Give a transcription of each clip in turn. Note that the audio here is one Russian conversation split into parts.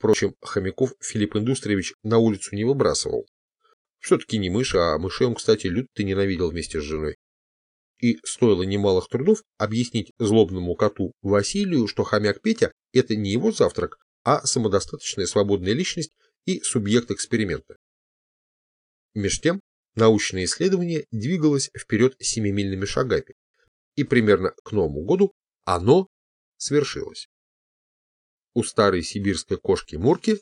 Впрочем, хомяков Филипп Индустриевич на улицу не выбрасывал. Все-таки не мышь, а мышей он, кстати, люто ненавидел вместе с женой. И стоило немалых трудов объяснить злобному коту Василию, что хомяк Петя – это не его завтрак, а самодостаточная свободная личность и субъект эксперимента. Меж тем, научное исследование двигалось вперед семимильными шагами, и примерно к Новому году оно свершилось. У старой сибирской кошки Мурки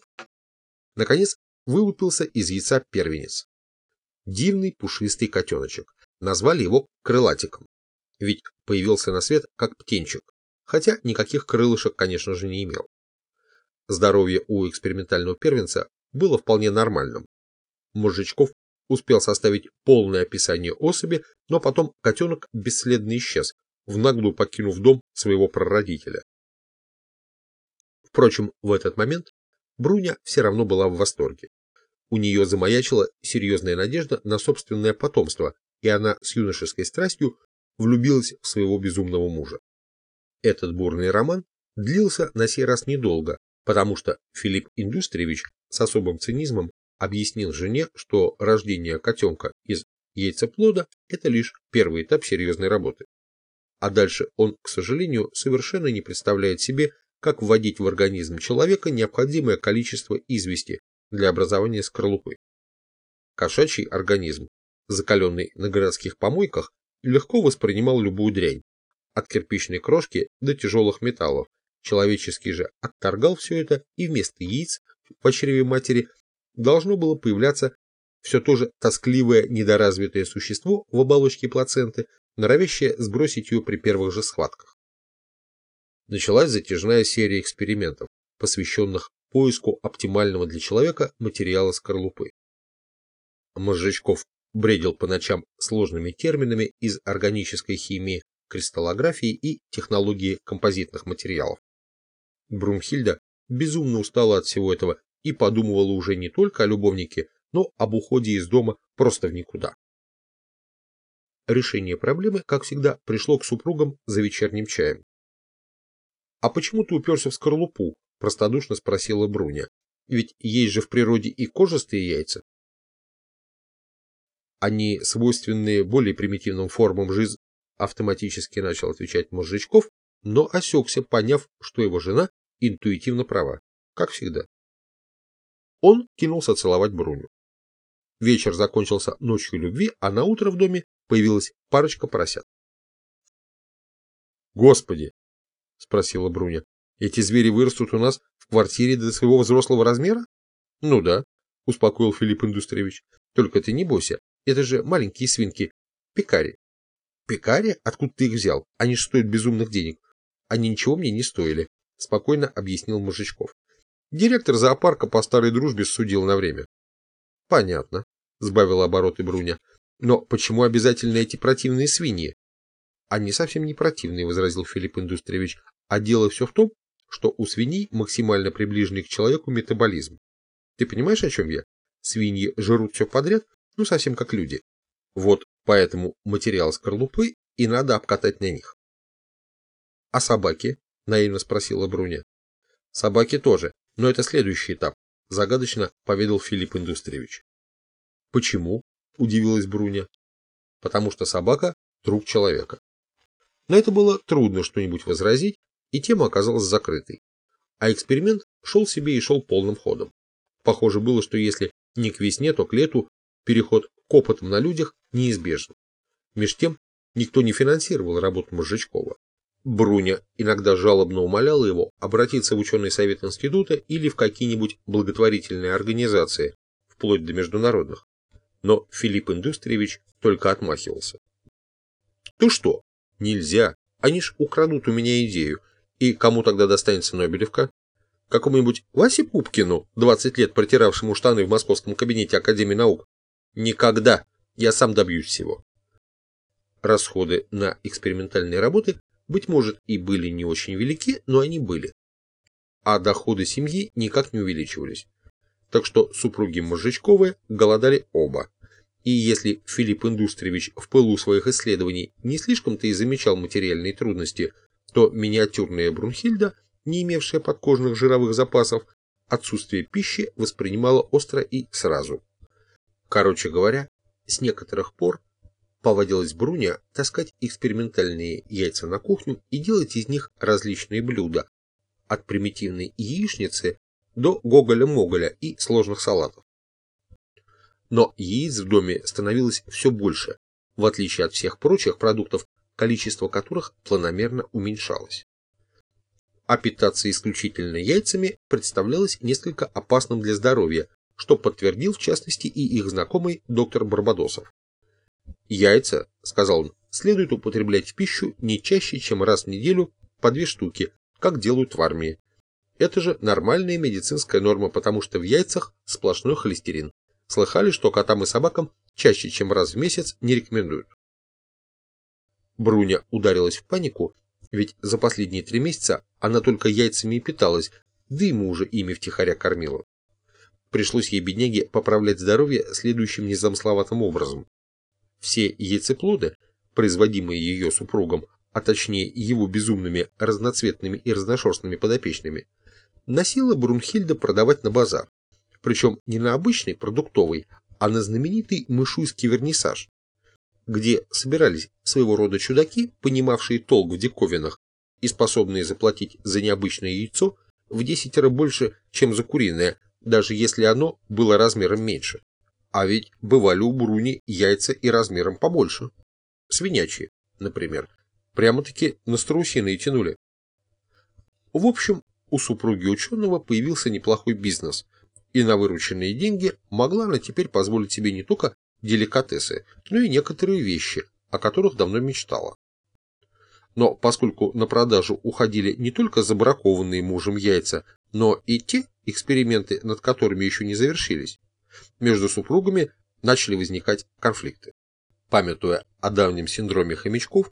наконец вылупился из яйца первенец. Дивный пушистый котеночек. Назвали его крылатиком, ведь появился на свет как птенчик, хотя никаких крылышек, конечно же, не имел. Здоровье у экспериментального первенца было вполне нормальным. Мужичков успел составить полное описание особи, но потом котенок бесследно исчез, в наглую покинув дом своего прародителя. Впрочем, в этот момент Бруня все равно была в восторге. У нее замаячила серьезная надежда на собственное потомство, и она с юношеской страстью влюбилась в своего безумного мужа. Этот бурный роман длился на сей раз недолго, потому что Филипп Индустриевич с особым цинизмом объяснил жене, что рождение котенка из яйцеплода – это лишь первый этап серьезной работы. А дальше он, к сожалению, совершенно не представляет себе, как вводить в организм человека необходимое количество извести для образования скорлупы. Кошачий организм, закаленный на городских помойках, легко воспринимал любую дрянь, от кирпичной крошки до тяжелых металлов, Человеческий же отторгал все это, и вместо яиц в чреве матери должно было появляться все то же тоскливое недоразвитое существо в оболочке плаценты, норовящее сбросить ее при первых же схватках. Началась затяжная серия экспериментов, посвященных поиску оптимального для человека материала скорлупы. Мозжечков бредил по ночам сложными терминами из органической химии, кристаллографии и технологии композитных материалов. Брунхильда безумно устала от всего этого и подумывала уже не только о любовнике, но об уходе из дома просто в никуда. Решение проблемы, как всегда, пришло к супругам за вечерним чаем. «А почему ты уперся в скорлупу?» – простодушно спросила Бруня. «Ведь есть же в природе и кожистые яйца». Они свойственные более примитивным формам жизни, автоматически начал отвечать Мозжечков, но осекся, поняв, что его жена интуитивно права, как всегда. Он кинулся целовать Бруню. Вечер закончился ночью любви, а на утро в доме появилась парочка поросят. «Господи!» — спросила Бруня. «Эти звери вырастут у нас в квартире до своего взрослого размера?» «Ну да», — успокоил Филипп Индустриевич. «Только ты не бойся, это же маленькие свинки, пекари». «Пекари? Откуда ты их взял? Они же стоят безумных денег. Они ничего мне не стоили спокойно объяснил Мужичков. Директор зоопарка по старой дружбе судил на время. Понятно, сбавила обороты Бруня. Но почему обязательно эти противные свиньи? Они совсем не противные, возразил Филипп Индустриевич. А дело все в том, что у свиней максимально приближенный к человеку метаболизм. Ты понимаешь, о чем я? Свиньи жрут все подряд, ну совсем как люди. Вот поэтому материал скорлупы и надо обкатать на них. А собаки? наивно спросила Бруня. Собаки тоже, но это следующий этап, загадочно поведал Филипп Индустриевич. Почему? удивилась Бруня. Потому что собака друг человека. На это было трудно что-нибудь возразить, и тема оказалась закрытой. А эксперимент шел себе и шел полным ходом. Похоже было, что если не к весне, то к лету переход к опытам на людях неизбежен. Меж тем, никто не финансировал работу Мозжечкова. Бруня иногда жалобно умоляла его обратиться в ученый совет института или в какие-нибудь благотворительные организации, вплоть до международных. Но Филипп Индустриевич только отмахивался. «Ты что? Нельзя. Они ж украдут у меня идею. И кому тогда достанется Нобелевка? Какому-нибудь Васе Пупкину, 20 лет протиравшему штаны в московском кабинете Академии наук? Никогда. Я сам добьюсь всего». Расходы на экспериментальные работы быть может, и были не очень велики, но они были. А доходы семьи никак не увеличивались. Так что супруги Мозжечковы голодали оба. И если Филипп Индустриевич в пылу своих исследований не слишком-то и замечал материальные трудности, то миниатюрная Брунхильда, не имевшая подкожных жировых запасов, отсутствие пищи воспринимала остро и сразу. Короче говоря, с некоторых пор повадилась Бруня таскать экспериментальные яйца на кухню и делать из них различные блюда, от примитивной яичницы до гоголя-моголя и сложных салатов. Но яиц в доме становилось все больше, в отличие от всех прочих продуктов, количество которых планомерно уменьшалось. А питаться исключительно яйцами представлялось несколько опасным для здоровья, что подтвердил в частности и их знакомый доктор Барбадосов. «Яйца, — сказал он, — следует употреблять в пищу не чаще, чем раз в неделю по две штуки, как делают в армии. Это же нормальная медицинская норма, потому что в яйцах сплошной холестерин. Слыхали, что котам и собакам чаще, чем раз в месяц, не рекомендуют. Бруня ударилась в панику, ведь за последние три месяца она только яйцами и питалась, да ему уже ими втихаря кормила. Пришлось ей, бедняге, поправлять здоровье следующим незамысловатым образом. Все яйцеплоды, производимые ее супругом, а точнее его безумными разноцветными и разношерстными подопечными, носила Брунхильда продавать на базар. Причем не на обычный продуктовый, а на знаменитый мышуйский вернисаж, где собирались своего рода чудаки, понимавшие толк в диковинах и способные заплатить за необычное яйцо в десятеро больше, чем за куриное, даже если оно было размером меньше. А ведь бывали у Бруни яйца и размером побольше. Свинячьи, например. Прямо-таки на страусиные тянули. В общем, у супруги ученого появился неплохой бизнес, и на вырученные деньги могла она теперь позволить себе не только деликатесы, но и некоторые вещи, о которых давно мечтала. Но поскольку на продажу уходили не только забракованные мужем яйца, но и те эксперименты, над которыми еще не завершились, между супругами начали возникать конфликты. Памятуя о давнем синдроме хомячков,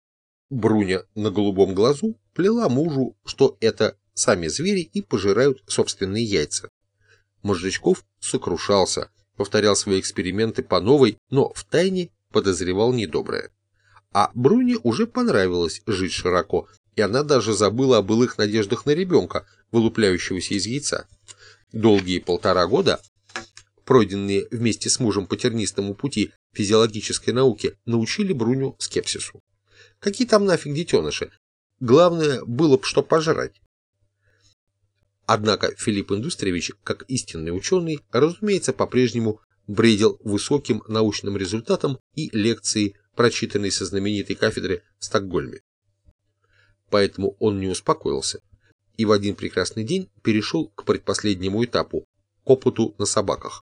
Бруня на голубом глазу плела мужу, что это сами звери и пожирают собственные яйца. Мозжечков сокрушался, повторял свои эксперименты по новой, но втайне подозревал недоброе. А Бруне уже понравилось жить широко, и она даже забыла о былых надеждах на ребенка, вылупляющегося из яйца. Долгие полтора года, пройденные вместе с мужем по тернистому пути физиологической науки, научили Бруню скепсису. Какие там нафиг детеныши? Главное было бы что пожрать. Однако Филипп Индустриевич, как истинный ученый, разумеется, по-прежнему бредил высоким научным результатом и лекции, прочитанной со знаменитой кафедры в Стокгольме. Поэтому он не успокоился и в один прекрасный день перешел к предпоследнему этапу – к опыту на собаках.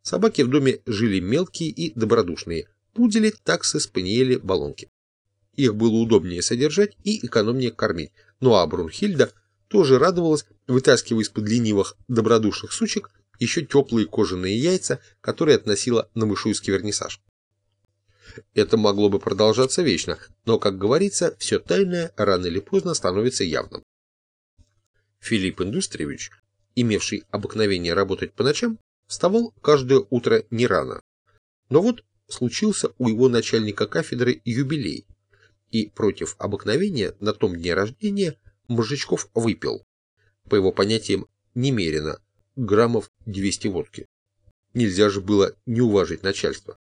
Собаки в доме жили мелкие и добродушные, пудели, таксы, спаниели, баллонки. Их было удобнее содержать и экономнее кормить, ну а Брунхильда тоже радовалась, вытаскивая из-под ленивых добродушных сучек еще теплые кожаные яйца, которые относила на мышуйский вернисаж. Это могло бы продолжаться вечно, но, как говорится, все тайное рано или поздно становится явным. Филипп Индустриевич, имевший обыкновение работать по ночам, вставал каждое утро не рано. Но вот случился у его начальника кафедры юбилей, и против обыкновения на том дне рождения Мужичков выпил, по его понятиям, немерено, граммов 200 водки. Нельзя же было не уважить начальство.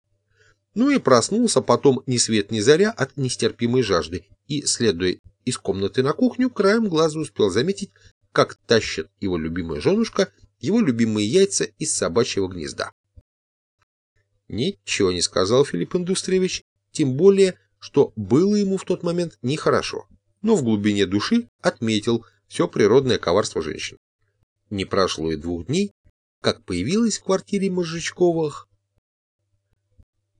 Ну и проснулся потом ни свет ни заря от нестерпимой жажды и, следуя из комнаты на кухню, краем глаза успел заметить, как тащит его любимая женушка его любимые яйца из собачьего гнезда. Ничего не сказал Филипп Индустриевич, тем более, что было ему в тот момент нехорошо, но в глубине души отметил все природное коварство женщин. Не прошло и двух дней, как появилась в квартире Мозжечковых.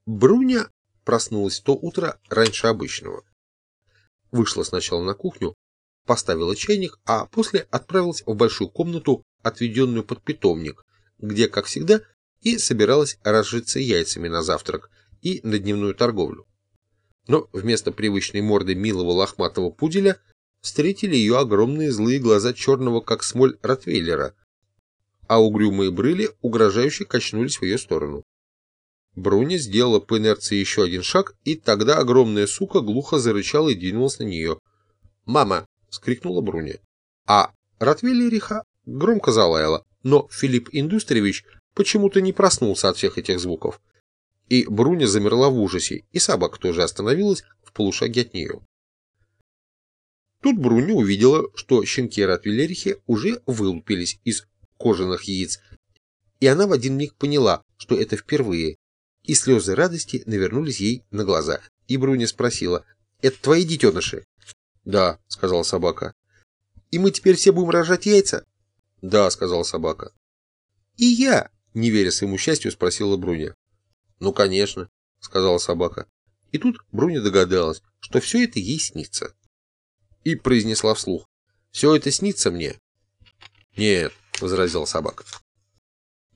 Бруня проснулась то утро раньше обычного. Вышла сначала на кухню, поставила чайник, а после отправилась в большую комнату, отведенную под питомник, где, как всегда, и собиралась разжиться яйцами на завтрак и на дневную торговлю. Но вместо привычной морды милого лохматого пуделя встретили ее огромные злые глаза черного, как смоль, ротвейлера, а угрюмые брыли угрожающе качнулись в ее сторону. Бруни сделала по инерции еще один шаг, и тогда огромная сука глухо зарычала и двинулась на нее. «Мама!» — скрикнула Бруни. А Ротвейлериха громко залаяла, но Филипп Индустриевич почему-то не проснулся от всех этих звуков. И Бруня замерла в ужасе, и собака тоже остановилась в полушаге от нее. Тут Бруня увидела, что щенки Ротвейлерихи уже вылупились из кожаных яиц, и она в один миг поняла, что это впервые, и слезы радости навернулись ей на глаза. И Бруня спросила, «Это твои детеныши?» «Да», — сказала собака. «И мы теперь все будем рожать яйца?» «Да», — сказала собака. «И я», — не веря своему счастью, спросила Бруня. «Ну, конечно», — сказала собака. И тут Бруня догадалась, что все это ей снится. И произнесла вслух. «Все это снится мне?» «Нет», — возразила собака.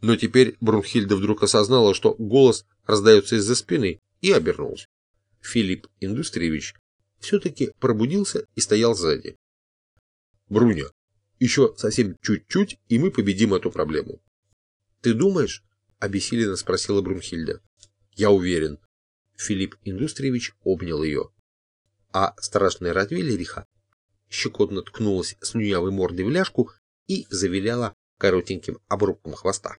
Но теперь Брунхильда вдруг осознала, что голос раздается из-за спины, и обернулась. Филипп Индустриевич все-таки пробудился и стоял сзади. «Бруня, еще совсем чуть-чуть, и мы победим эту проблему». «Ты думаешь?» — обессиленно спросила Брунхильда. «Я уверен». Филипп Индустриевич обнял ее. А страшная Ротвейлериха щекотно ткнулась с слюнявой мордой в ляжку и завиляла коротеньким обрубком хвоста.